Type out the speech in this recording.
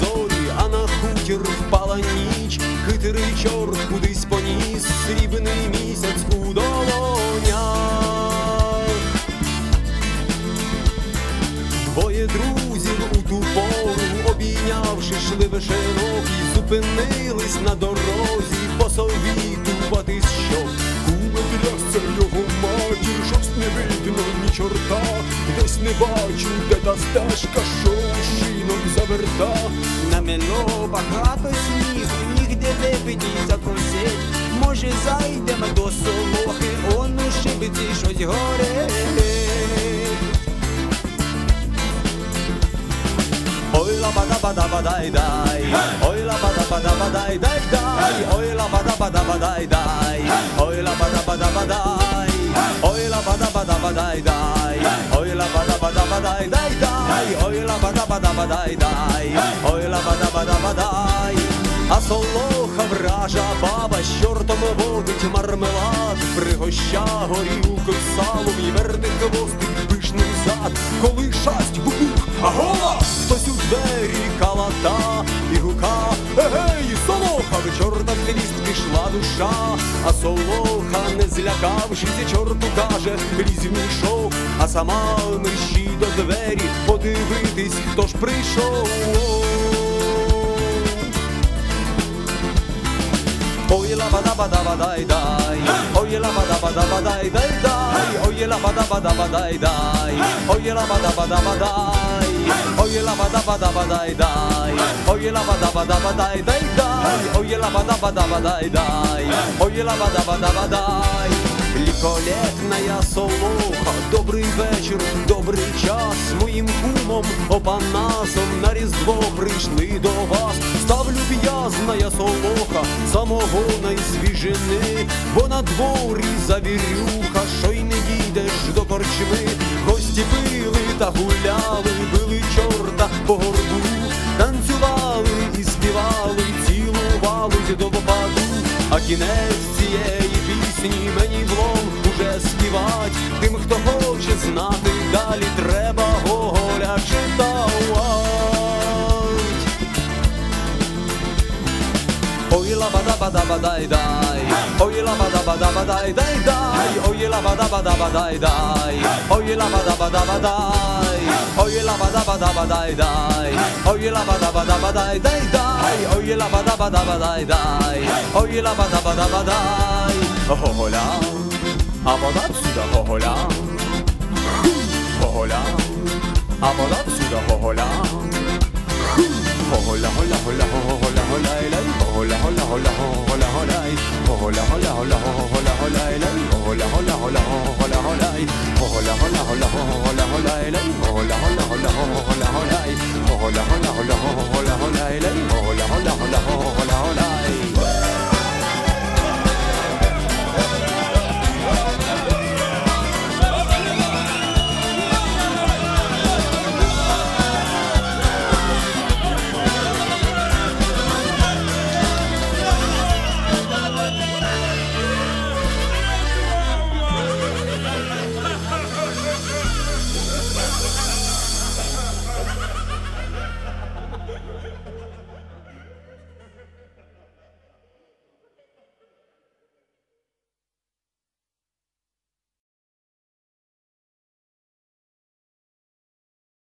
Зорі, а на хутір впала ніч, хитрий чорт кудись поніс, срібний місяць друзів у ту пору, обійнявши шли вишенок і зупинились на дорозі, посовітуватись, що куме трясся його матір, щось не видно ні чорта, десь не бачу, де та стежка, що шинок заверта. Намело багато снігу, нігде видніться просить. Може зайдемо до солохи, он у шибиці щось горить. Ой, лаба да ба да ба дай дай. Ой, лаба да ба да ба дай дай дай. Ой, лаба да ба да ба дай дай. Ой, лаба да ба да ба дай. Ой, лаба да ба да ба дай дай. Ой, лаба да ба да ба дай дай дай. Ой, лаба да ба да ба дай дай. Ой, лаба да ба да ба дай. А солоха вража баба з чортом водить мармелад, пригоща горілку, салу і вердиком двері калата і гука, егей, солоха, в чорта в хвіст пішла душа, а солоха, не злякавшись, чорту каже, лізь в мішок, а сама мерщій до двері подивитись, хто ж прийшов. ba da ba da ba dai dai. Oh yeah la ba da ba da ba dai dai dai. Oh yeah la ba da ba da ba dai dai. Oh yeah la ba da ba da ba dai. Oh yeah la ba da ba da ba dai dai. Oh yeah la ba da ba da ba dai dai dai. Oh yeah la ba da ba da ba dai dai. Oh yeah la ba da ba da ba dai. Ліколетная солоха, добрий вечір, добрий час моїм кумом опанасом на різдво прийшли до вас. Ставлю в'язна солоха самого свіжини Бо на дворі завірюха, що й не їдеш до корчми. Гості пили та гуляли, били чорта по горбу Танцювали і співали, цілувались до попаду. А кінець цієї пісні мені влом уже співать. Тим, хто хоче знати, далі треба Гоголя читать. Ой la Oye la bada bada bada dai dai Oye la bada bada bada dai Oye la bada bada bada Oye la bada bada bada dai Oye la bada bada bada dai dai Oye la bada bada bada dai Oye la bada bada bada Hohola Havada suda hohola Hohola Havada suda hohola Hohola hola hola hohola hola hola hola hola hola hola holai hola hola hola hola hola elai hola hola hola hola holai hola hola hola hola hola elai hola hola hola hola holai hola hola hola hola hola elai hola hola hola